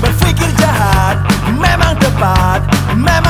berfikir jahat memang tepat memang